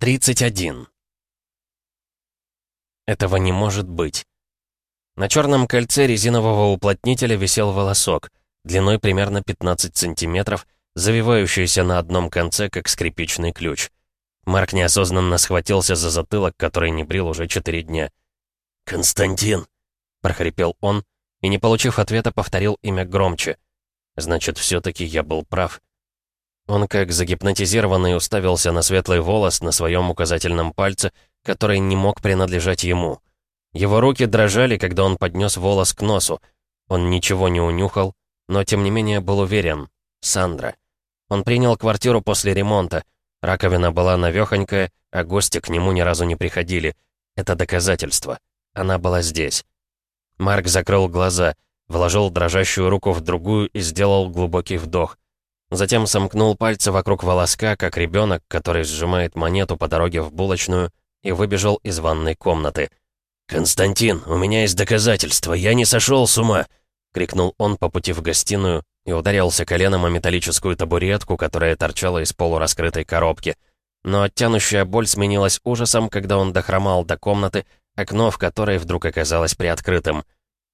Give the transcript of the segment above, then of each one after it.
31. Этого не может быть. На черном кольце резинового уплотнителя висел волосок, длиной примерно 15 сантиметров, завивающийся на одном конце, как скрипичный ключ. Марк неосознанно схватился за затылок, который не брил уже четыре дня. «Константин!» — прохрипел он, и, не получив ответа, повторил имя громче. «Значит, все-таки я был прав». Он, как загипнотизированный, уставился на светлый волос на своем указательном пальце, который не мог принадлежать ему. Его руки дрожали, когда он поднес волос к носу. Он ничего не унюхал, но тем не менее был уверен. Сандра. Он принял квартиру после ремонта. Раковина была навёхонькая, а гости к нему ни разу не приходили. Это доказательство. Она была здесь. Марк закрыл глаза, вложил дрожащую руку в другую и сделал глубокий вдох. Затем сомкнул пальцы вокруг волоска, как ребенок, который сжимает монету по дороге в булочную, и выбежал из ванной комнаты. «Константин, у меня есть доказательства, я не сошел с ума!» — крикнул он по пути в гостиную и ударился коленом о металлическую табуретку, которая торчала из полураскрытой коробки. Но оттянущая боль сменилась ужасом, когда он дохромал до комнаты, окно в которой вдруг оказалось приоткрытым.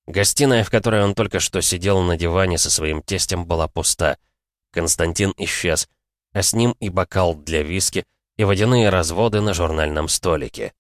Гостиная, в которой он только что сидел на диване со своим тестем, была пуста — Константин исчез, а с ним и бокал для виски, и водяные разводы на журнальном столике.